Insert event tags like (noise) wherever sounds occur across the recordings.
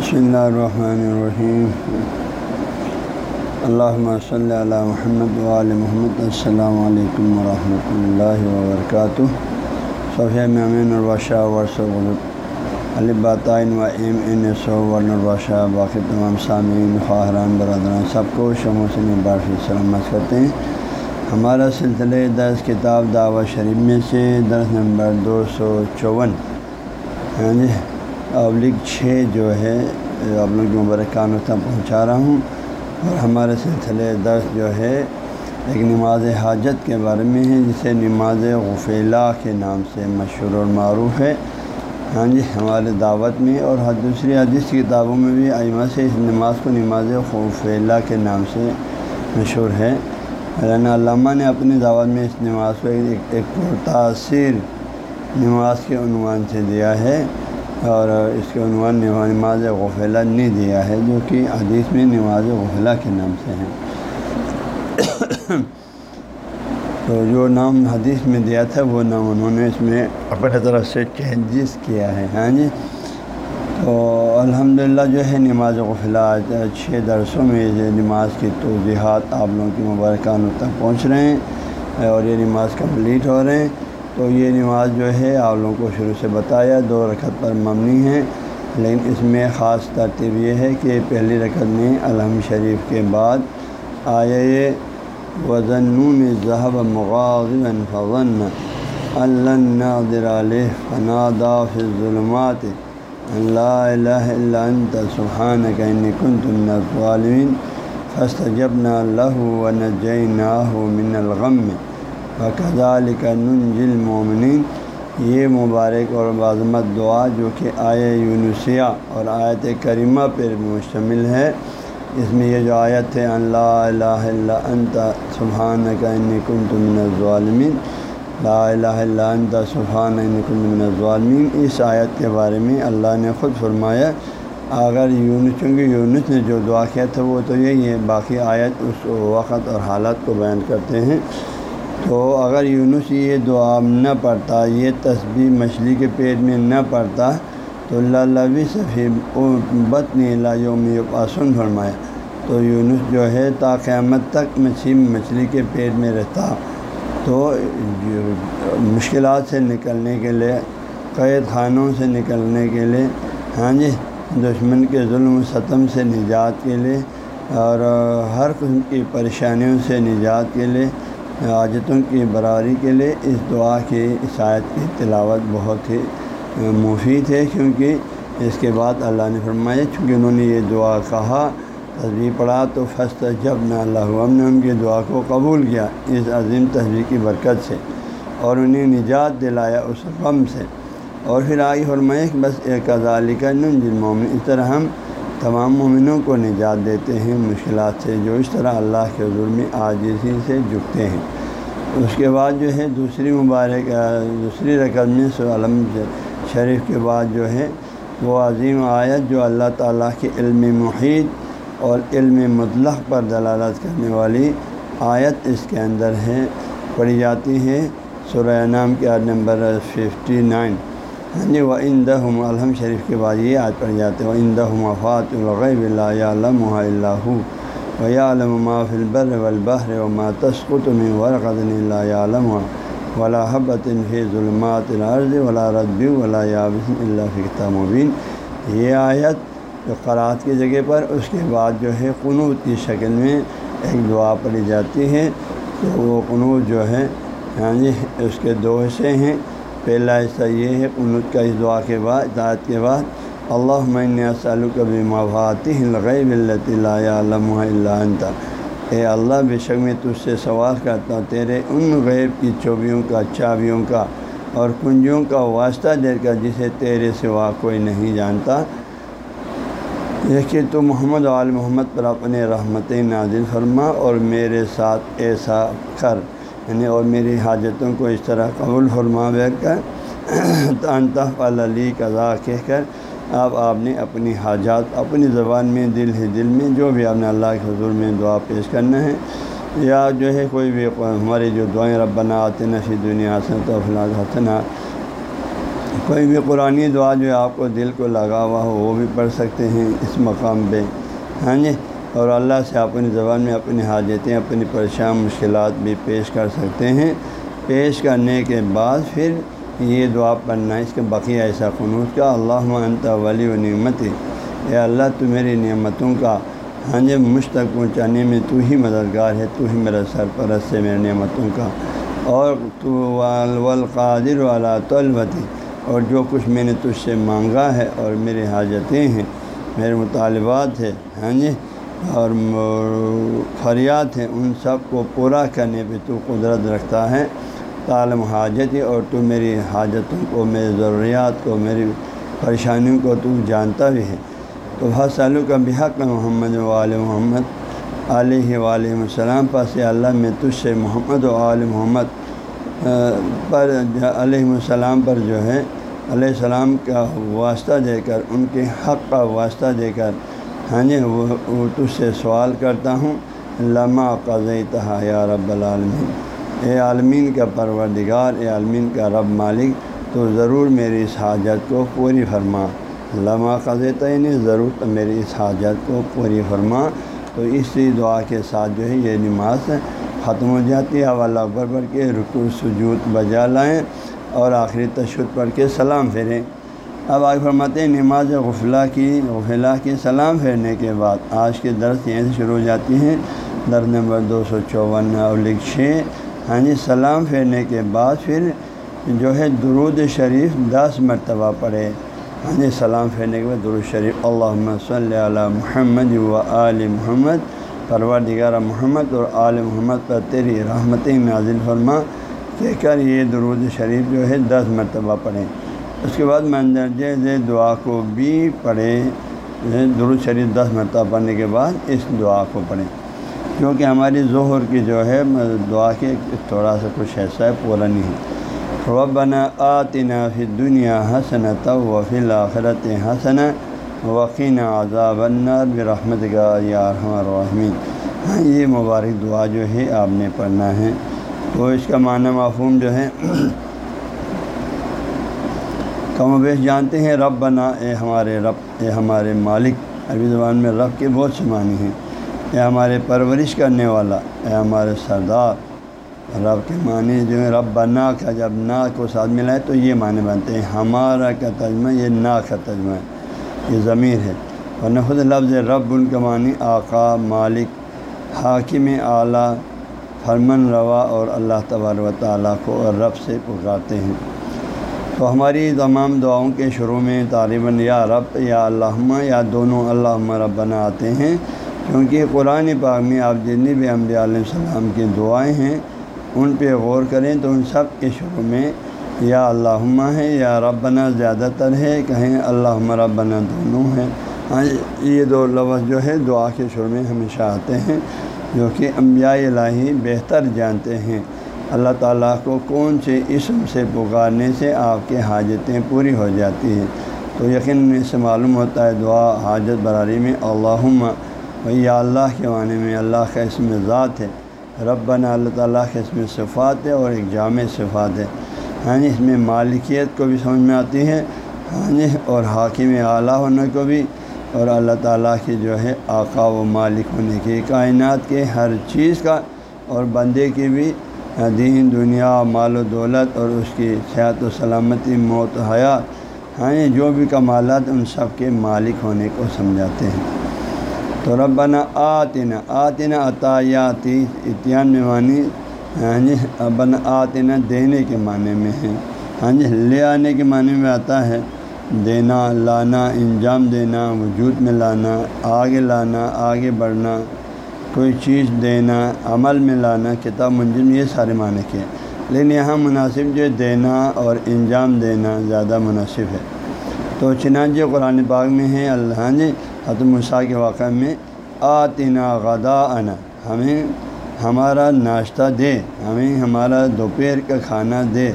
بسم اللہ الرحمن الرحیم اللہم صلی اللہ محمد وعلی محمد السلام علیکم ورحمۃ اللہ وبرکاتہ صفیہ میں الباشہ ورث الباطین و ایم این سو ورنباشہ باقی تمام سامعین خواہران برادران سب کو شمو سے بارش سلامت کرتے ہیں ہمارا سلسلہ درس کتاب دعوت شریف میں سے درس نمبر دو سو چون ہاں جی ابلک چھ جو ہے آپ لوگ جو مبرکانوں تک پہنچا رہا ہوں۔ اور ہمارے سلسلے درس جو ہے، ایک نماز حاجت کے بارے میں ہے، جسے نماز غفیلا کے نام سے مشہور اور معروف ہے۔ ہاں جی ہمارے دعوت میں اور دوسری حدیث کتابوں میں بھی ائمہ سے اس نماز کو نماز غفیلا کے نام سے مشہور ہے۔ مولانا علامہ نے اپنی دعوت میں اس نماز کو ایک ایک پرتاثر نماز کے عنوان سے دیا ہے۔ اور اس کے عنوان نماز غفلہ نہیں دیا ہے، جو کہ حدیث میں نماز غفلہ کے نام سے ہیں۔ (coughs) تو جو نام حدیث میں دیا تھا، وہ نام انہوں نے اس میں اپنے طرف سے چینجز کیا ہے۔ ہاں جی؟ تو الحمدللہ جو ہے، نماز غفلہ چھ درسوں میں یہ نماز کی توضیحات آپ لوگوں کی مبارکانوں تک پہنچ رہے ہیں اور یہ نماز کمپلیٹ ہو رہے ہیں۔ تو یہ نماز جو ہے آپ لوگوں کو شروع سے بتایا، دو رکعت پر مبنی ہے، لیکن اس میں خاص ترتیب یہ ہے کہ پہلی رکعت میں الحم شریف کے بعد آئے وزن نون ذہب مغاضن فضن اللہ علیہ فنادا ظلمات اللہ الہ الا انت سبحانک انی کنت الظالمین فاستجبنا له من الغم وکذالک ننجی المومنین یہ مبارک اور بازمت دعا جو کہ آئے یونسیہ اور آیت کریمہ پر مشتمل ہے۔ اس میں یہ جو آیت ہے اللہ الہ الا انت، سبحانک انی کنت من الظالمین۔ لا الہ الا انت سبحان کنت من الظالمین۔ اس آیت کے بارے میں اللہ نے خود فرمایا، اگر یونس چونکہ یونس نے جو دعا کیا تھا، وہ تو یہی ہے، باقی آیت اس وقت اور حالات کو بیان کرتے ہیں۔ تو اگر یونس یہ دعا نہ پڑھتا، یہ تصویر مچھلی کے پیٹ میں نہ پڑھتا، تو اللہ بھی صفی بت لا یوم آسن فرمایا۔ تو یونس جو ہے، تا قیامت تک مچھلی مچھلی کے پیٹ میں رہتا۔ تو مشکلات سے نکلنے کے لیے، قید خانوں سے نکلنے کے لیے ہاں جی دشمن کے ظلم و ستم سے نجات کے لیے اور ہر قسم کی پریشانیوں سے نجات کے لیے حاجتوں کی براری کے لیے اس دعا کی عیسائیت کی تلاوت بہت ہی مفید ہے کیونکہ اس کے بعد اللہ نے فرمایا، چونکہ انہوں نے یہ دعا کہا تصویر پڑھا تو فسٹ جب نہ اللہ، ہم نے ان کی دعا کو قبول کیا اس عظیم تصویر کی برکت سے اور انہیں نجات دلایا اس غم سے۔ اور پھر آئی فرمائے بس ایک ازالی کا مومن، اس طرح ہم تمام مومنوں کو نجات دیتے ہیں، مشکلات سے جو اس طرح اللہ کے حضور میں عاجزی سے جھکتے ہیں۔ اس کے بعد جو ہے دوسری مبارک دوسری رقم میں سو شریف کے بعد جو ہے وہ عظیم آیت جو اللہ تعالیٰ کے علم محیط اور علم مطلق پر دلالت کرنے والی آیت اس کے اندر ہے، پڑھی جاتی ہے سورہ نام کے عاد نمبر ففٹی نائن ہاں جی و اندہ الحم شریف کے بعد یہ آج پڑھ جاتے ہیں وہ اندہ مفات الغیب اللہ علم اللہ و یا علم ما فی البر والبحر و ما تسقط من ورقۃ اللہ علم ولا حبت فی ظلمات الارض ولا رد ولا یابس اللہ فی مبین یہ آیت جو قرات کی جگہ پر، اس کے بعد جو ہے قنوط کی شکل میں ایک دعا پڑھی جاتی ہے، تو وہ قنوط جو ہے ہاں جی اس کے دو حصے ہیں۔ پہلا حصہ یہ ہے قنوط کا اس دعا کے بعد، اطاعت کے بعد اللہ میں کبھی مواتی الغیب اللہ علم اللہ انتا اے اللہ، بے شک میں تجھ سے سوال کرتا ہوں، تیرے ان غیب کی چوبیوں کا، چابیوں کا اور کنجوں کا واسطہ دے کر جسے تیرے سوا کوئی نہیں جانتا۔ دیکھیے تو محمد عال محمد پر اپنے رحمت نازل فرما اور میرے ساتھ ایسا کر۔ یعنی اور میری حاجتوں کو اس طرح قبول فرما بیٹھ کر انتف علی قضا کہہ کر اب آپ نے اپنی حاجات اپنی زبان میں دل ہی دل میں جو بھی آپ نے اللہ کے حضور میں دعا پیش کرنا ہے یا جو ہے کوئی بھی ہماری جو دعائیں رب بنا آتے نفی دنیا حسن تو افلاق حسنا کوئی بھی قرآن دعا جو آپ کو دل کو لگا ہوا ہو وہ بھی پڑھ سکتے ہیں اس مقام پہ۔ ہاں جی؟ اور اللہ سے اپنی زبان میں اپنی حاجتیں، اپنی پریشان مشکلات بھی پیش کر سکتے ہیں۔ پیش کرنے کے بعد پھر یہ دعا پڑھنا، اس کے بقیہ ایسا قنوط کا اللہ انت ولی و نعمت اے اللہ، تو میری نعمتوں کا ہاں جی مجھ تک پہنچانے میں تو ہی مددگار ہے، تو ہی میرا سرپرست ہے میرے نعمتوں کا۔ اور تو والقادر والا طلبتی، اور جو کچھ میں نے تجھ سے مانگا ہے اور میری حاجتیں ہیں، میرے مطالبات ہیں ہاں جی اور فریات ہیں ان سب کو پورا کرنے پہ تو قدرت رکھتا ہے۔ تعلم حاجت اور تو میری حاجتوں کو، میری ضروریات کو، میری پریشانیوں کو تو جانتا بھی ہے۔ تو حسلوں کا بحق محمد وال محمد۔ علیہ ولیہ السلام پاس اللہ میں تجھ سے محمد و علیہ محمد پر علیہ السلام پر جو ہے، علیہ السلام کا واسطہ دے کر، ان کے حق کا واسطہ دے کر ہاں جی وہ تجھ سے سوال کرتا ہوں۔ لمہ قضی تہا یا رب العالمین۔ اے عالمین کا پروردگار، اے عالمین کا رب مالک، تو ضرور میری اس حاجت کو پوری فرما۔ لمحہ قضی نہیں ضرور میری اس حاجت کو پوری فرما۔ تو اسی دعا کے ساتھ جو ہے یہ نماز ختم ہو جاتی ہے۔ حوالہ اکبر پڑھ کے رکو سجود، بجا لائیں اور آخری تشدد پڑھ کے سلام پھیریں۔ اب آگے فرماتے ہیں، نماز غفلہ کی غفلہ کی سلام پھیرنے کے بعد آج کے درس یہیں سے شروع ہو جاتی ہیں۔ درس نمبر دو سو چون اولک چھ۔ ہاں جی سلام پھیرنے کے بعد پھر جو ہے درود شریف دس مرتبہ پڑھے۔ ہاں جی سلام پھیرنے کے بعد درود شریف۔ اللہ صلی علی محمد و آل محمد۔ پروردگار محمد اور آل محمد پر تیری رحمت نازل فرما۔ کہہ کر یہ درود شریف جو ہے دس مرتبہ پڑھیں اس کے بعد مندرجہ دعا کو بھی پڑھیں درود شریف دس مرتبہ پڑھنے کے بعد اس دعا کو پڑھیں۔ کیونکہ ہماری ظہر کی جو ہے، دعا کے تھوڑا سا کچھ ایسا ہے، پورا نہیں ہے۔ ربنا آتنا فی دنیا حسن و فی الآخرت حسن وقین عذاب النار برحمت کا یا الرحمین ہاں یہ مبارک دعا جو ہے، آپ نے پڑھنا ہے۔ تو اس کا معنی معفوم جو ہے کم و بیش جانتے ہیں رب بنا اے ہمارے رب، اے ہمارے مالک۔ عربی زبان میں رب کے بہت سے معنی ہیں۔ اے ہمارے پرورش کرنے والا، اے ہمارے سردار۔ رب کے معنی جو ہے رب بنا کا جب نا کو ساتھ ملا ہے تو یہ معنی بنتے ہیں۔ ہمارا کا ترجمہ، یہ نا کا ترجمہ ہے۔ یہ ضمیر ہے۔ ورنہ خود لفظ رب ان کا معنی آقا، مالک، حاکم اعلیٰ فرمن روا اور اللہ تبار و تعالیٰ کو اور رب سے پکارتے ہیں۔ تو ہماری تمام دعاؤں کے شروع میں طالباً یا رب یا اللہ یا دونوں اللہ ربنا آتے ہیں، کیونکہ قرآن پاک میں آپ جتنی بھی انبیاء علیہ السلام کی دعائیں ہیں، ان پہ غور کریں تو ان سب کے شروع میں یا اللہ ہے یا ربنا زیادہ تر ہے کہیں اللہ ربنا دونوں ہیں۔ ہاں یہ دو لفظ جو ہے دعا کے شروع میں ہمیشہ آتے ہیں، جو کہ انبیاء الہی بہتر جانتے ہیں۔ اللہ تعالیٰ کو کون سے اسم سے پکارنے سے آپ کے حاجتیں پوری ہو جاتی ہیں؟ تو یقیناً اس سے معلوم ہوتا ہے دعا حاجت براری میں اللہ یا اللہ کے معنی میں اللہ کا اسم ذات ہے، ربنا اللہ تعالیٰ کے اسم صفات ہے اور ایک جامع صفات ہے۔ ہاں جی اس میں مالکیت کو بھی سمجھ میں آتی ہے ہاں جی اور حاکم اعلیٰ ہونے کو بھی، اور اللہ تعالیٰ کی جو ہے آقا و مالک ہونے کی کائنات کے ہر چیز کا، اور بندے کی بھی دین دنیا، مال و دولت اور اس کی صحت و سلامتی، موت و حیات۔ ہاں جو بھی کمالات ان سب کے مالک ہونے کو سمجھاتے ہیں۔ تو ربنا آتنا آتنا عطایاتی، اتیان میں معنی ہاں جی ابن آتنا دینے کے معنی میں ہے۔ ہاں جی لے آنے کے معنی میں آتا ہے دینا، لانا، انجام دینا، وجود میں لانا، آگے لانا، آگے بڑھنا۔ کوئی چیز دینا، عمل میں لانا، کتاب منجم یہ سارے معنی کے لیکن یہاں مناسب جو دینا اور انجام دینا زیادہ مناسب ہے۔ تو چنانچہ قرآن باغ میں ہے، اللہ جی حتم الصاح کے واقعہ میں آتنا غدا انا ہمیں ہمارا ناشتہ دے، ہمیں ہمارا دوپہر کا کھانا دے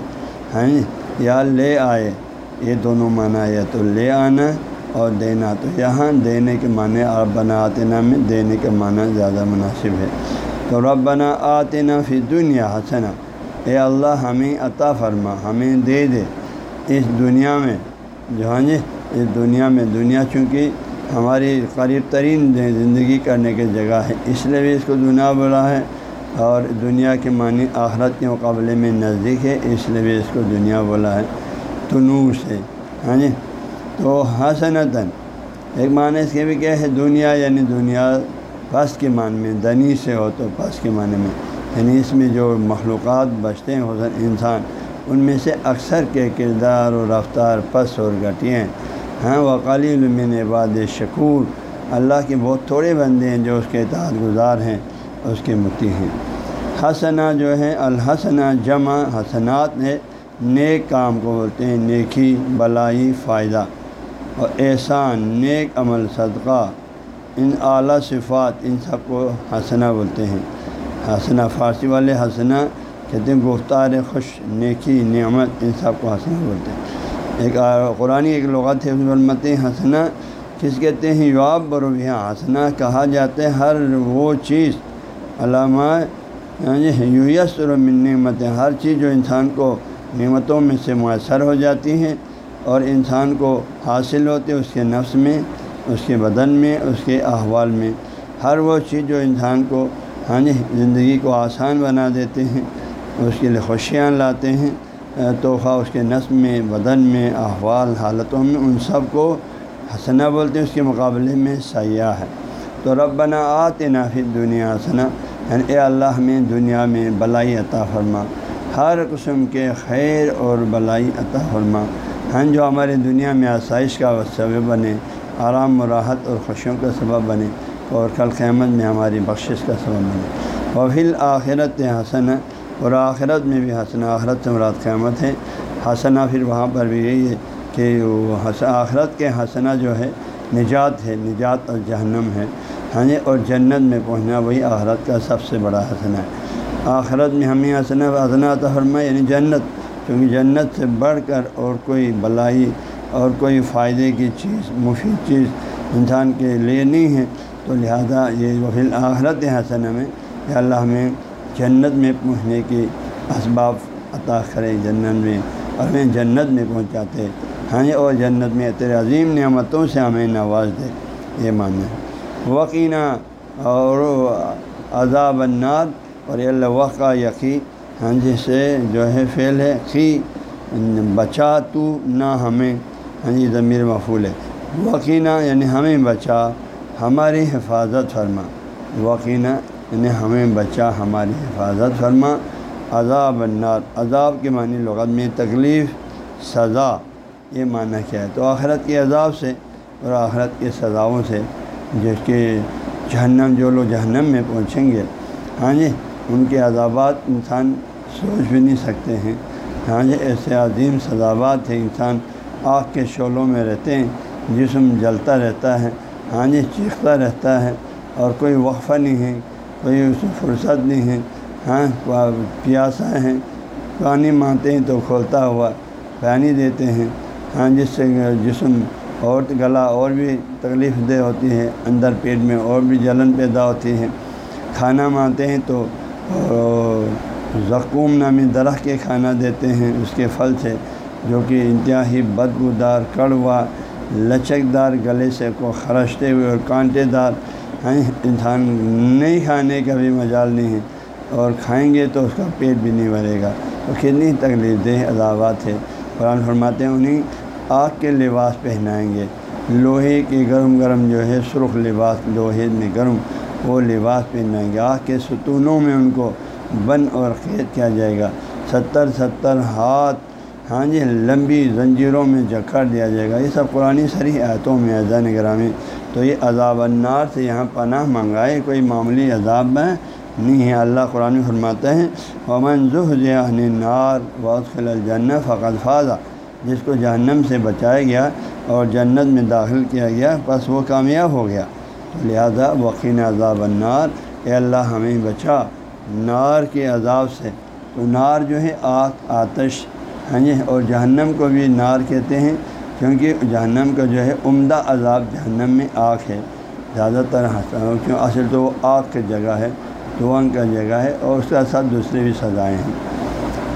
ہیں یا لے آئے۔ یہ دونوں معنی یا تو لے آنا اور دینا۔ تو یہاں دینے کے معنی اور بنا آتنا میں دینے کے معنی زیادہ مناسب ہے۔ تو رب بنا آتنا فی دنیا حسنا اے اللہ، ہمیں عطا فرما، ہمیں دے دے اس دنیا میں۔ جو ہاں جی اس دنیا میں دنیا چونکہ ہماری قریب ترین زندگی کرنے کی جگہ ہے، اس لیے بھی اس کو دنیا بولا ہے۔ اور دنیا کے معنی آخرت کے مقابلے میں نزدیک ہے، اس لیے بھی اس کو دنیا بولا ہے۔ تنوع سے ہاں جی تو حسنتاً۔ ایک معنی اس کے بھی کیا ہے؟ دنیا یعنی دنیا، پس کے معنی میں، دنی سے ہو تو پس کے معنی میں۔ یعنی اس میں جو مخلوقات بچتے ہیں، حسن، انسان، ان میں سے اکثر کے کردار و رفتار پس اور گھٹیے ہیں۔ ہاں وقالی علم عباد شکور اللہ کے بہت تھوڑے بندے ہیں جو اس کے اطاعت گزار ہیں، اس کے متی ہیں۔ حسنا جو ہے، الحسنہ جمع حسنات ہے۔ نیک کام کو بولتے ہیں، نیکی، بلائی، فائدہ۔ اور احسان، نیک عمل، صدقہ، ان اعلیٰ صفات، ان سب کو حسنا بولتے ہیں۔ حسنا فارسی والے حسنا کہتے ہیں، گفتار خوش، نیکی، نعمت، ان سب کو حسنا بولتے ہیں۔ ایک قرآن ایک لغت ہے علمت حسنا کس کہتے ہیں؟ یواب برویہ حسنا کہا جاتا ہے ہر وہ چیز، علامہ ہاں جی، یویس من نعمتیں ہر چیز جو انسان کو نعمتوں میں سے میسر ہو جاتی ہیں اور انسان کو حاصل ہوتے اس کے نفس میں، اس کے بدن میں، اس کے احوال میں۔ ہر وہ چیز جو انسان کو ہاں جی زندگی کو آسان بنا دیتے ہیں، اس کے لیے خوشیاں لاتے ہیں تحفہ اس کے نسم میں، بدن میں، احوال، حالتوں میں، ان سب کو حسنا بولتے ہیں، اس کے مقابلے میں سیاح ہے۔ تو ربنا آتے نافی دنیا حسنا یعنی اے اللہ میں، دنیا میں بلائی عطا فرما۔ ہر قسم کے خیر اور بلائی عطا فرما۔ ہاں جو ہمارے دنیا میں آسائش کا سبب بنے، آرام و راحت اور خوشیوں کا سبب بنے اور کل قیامت میں ہماری بخشش کا سبب بنے۔ وفیل آخرت حسن اور آخرت میں بھی حسن آخرت سے مراد قیامت ہے۔ حسنہ پھر وہاں پر بھی یہی ہے کہ آخرت کے حسنہ جو ہے، نجات ہے، نجات اور جہنم ہے۔ ہاں جی اور جنت میں پہنچنا وہی آخرت کا سب سے بڑا حسنہ ہے۔ آخرت میں ہمیں حسنا حسنا فرما یعنی جنت کیونکہ جنت سے بڑھ کر اور کوئی بلائی اور کوئی فائدے کی چیز، مفید چیز انسان کے لیے نہیں ہے، تو لہذا یہ وفیل آخرت حسنہ میں یا اللہ ہمیں جنت میں پہنچنے کی اسباب عطا کرے، جنت میں اور ہمیں جنت میں پہنچاتے۔ ہاں جی، اور جنت میں اتر عظیم نعمتوں سے ہمیں نواز دے۔ یہ ماننا ہے۔ وقینہ اور عذاب النار، اور اللہ، وقع یقی ہاں جی سے جو ہے فعل ہے۔ خی، بچا تو نہ ہمیں۔ ہاں جی ضمیر مفول ہے۔ وقینہ یعنی ہمیں بچا، ہماری حفاظت فرما۔ وقینہ یعنی ہمیں بچا، ہماری حفاظت فرما۔ عذاب النار، عذاب کے معنی لغت میں تکلیف، سزا، یہ معنی کیا ہے۔ تو آخرت کے عذاب سے اور آخرت کے سزاؤں سے جس کے جہنم، جو لوگ جہنم میں پہنچیں گے۔ ہاں جی ان کے عذابات انسان سوچ بھی نہیں سکتے ہیں۔ ہاں جی ایسے عظیم سزابات ہیں انسان آگ کے شعلوں میں رہتے ہیں، جسم جلتا رہتا ہے ہاں جی چیختا رہتا ہے اور کوئی وقفہ نہیں ہے، کوئی اس فرصت نہیں ہے۔ ہاں پیاسا ہیں، پانی مانتے ہیں تو کھولتا ہوا پانی دیتے ہیں۔ ہاں جس سے جسم اور گلا اور بھی تکلیف دہ ہوتی ہے، اندر پیٹ میں اور بھی جلن پیدا ہوتی ہے۔ کھانا مانتے ہیں تو زخوم نامی درخت کے کھانا دیتے ہیں، اس کے پھل سے جو کہ انتہائی بدبودار، کڑوا لچک دار گلے سے کو خرشتے ہوئے اور کانٹے دار ہیں۔ انسان نہیں کھانے کا بھی مجال نہیں ہے اور کھائیں گے تو اس کا پیٹ بھی نہیں بھرے گا۔ تو کتنی تکلیف دہ عذابات ہے قرآن فرماتے ہیں، انہیں آگ کے لباس پہنائیں گے۔ لوہے کے گرم گرم جو ہے، سرخ لباس، لوہے میں گرم وہ لباس پہنائیں گے آگ کے ستونوں میں ان کو بن اور قید کیا جائے گا۔ ستر ستر ہاتھ ہاں جی لمبی زنجیروں میں جکڑ دیا جائے گا۔ یہ سب قرآن سری آیتوں میں اذان گرامی تو یہ عذاب النار سے یہاں پناہ منگائے کوئی معمولی عذاب میں نہیں ہے۔ اللہ قرآن فرماتا ہے ومن ظہن نار خل الجن فقط فاضہ جس کو جہنم سے بچایا گیا اور جنت میں داخل کیا گیا، بس وہ کامیاب ہو گیا۔ لہذا وقین عذاب النار، اے اللہ ہمیں بچا۔ نار کے عذاب سے تو نار جو ہے آگ آتش ہاں جی اور جہنم کو بھی نار کہتے ہیں، کیونکہ جہنم کا جو ہے عمدہ عذاب جہنم میں آگ ہے۔ زیادہ تر کیوں؟ اصل تو وہ آگ کی جگہ ہے دعن کا جگہ ہے، اور اس کے ساتھ دوسرے بھی سزائیں ہیں۔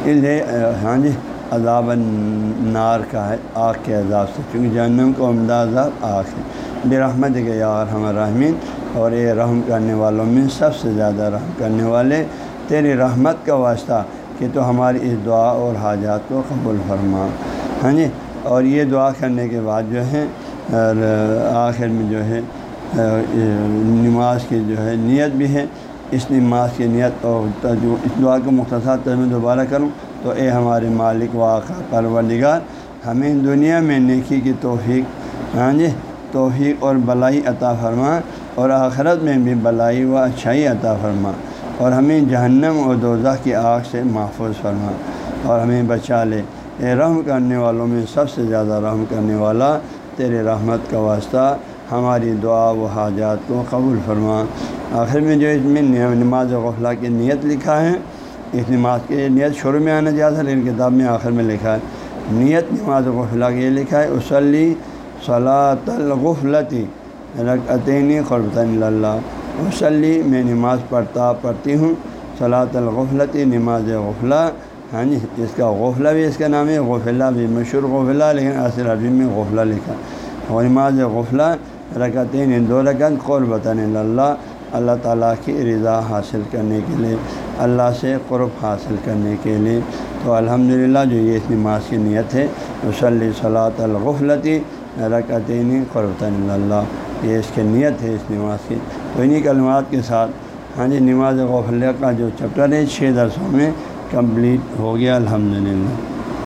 اس لیے ہاں جی عذاب نار کا ہے، آگ کے عذاب سے چونکہ جہنم کو عمدہ عذاب آگ ہے۔ بے رحمت کے یار ہم رحمین اور یہ رحم کرنے والوں میں سب سے زیادہ رحم کرنے والے، تیری رحمت کا واسطہ کہ تو ہماری اس دعا اور حاجات کو قبول فرما۔ ہاں جی؟ اور یہ دعا کرنے کے بعد جو ہے آخر میں جو ہے، نماز کی جو ہے نیت بھی ہے۔ اس نماز کی نیت اور اس دعا کو مختصر ترجمہ دوبارہ کروں تو اے ہمارے مالک و آقا پروردگار، ہمیں دنیا میں نیکی کی توفیق ہاں جی؟ توفیق اور بلائی عطا فرما اور آخرت میں بھی بلائی و اچھائی عطا فرما اور ہمیں جہنم اور دوزہ کی آگ سے محفوظ فرما اور ہمیں بچا لے۔ اے رحم کرنے والوں میں سب سے زیادہ رحم کرنے والا تیرے رحمت کا واسطہ ہماری دعا و حاجات کو قبول فرما۔ آخر میں جو اس میں نماز غفلہ کی نیت لکھا ہے، اس نماز کی نیت شروع میں آنا چاہتا لیکن کتاب میں آخر میں لکھا ہے، نیت نماز غفلہ کے یہ لکھا ہے وسلی صلاۃ الغفلتی رقطینی قربۃ اللہ وسلی میں نماز پڑھتا پڑھتی ہوں۔ صلاۃ الغفلتی نماز غفلہ۔ ہاں جی اس کا غفلہ بھی اس کا نام ہے، غفلہ بھی مشہور غفلہ، لیکن اصل عربی میں غفلہ لکھا۔ اور نماز غفلہ، رکعتین، دو رکعت قربۃ اللہ اللہ تعالیٰ کی رضا حاصل کرنے کے لیے، اللہ سے قرب حاصل کرنے کے لیے۔ تو الحمدللہ جو یہ اس نماز کی نیت ہے وسلی صلاۃ الغفلتی رکعتین قربۃ اللہ، یہ اس کی نیت ہے اس نماز کی۔ تو انہیں کلمات کے ساتھ ہاں جی نماز غفلیہ کا جو چیپٹر ہے، چھ درسوں میں کمپلیٹ ہو گیا، الحمدللہ۔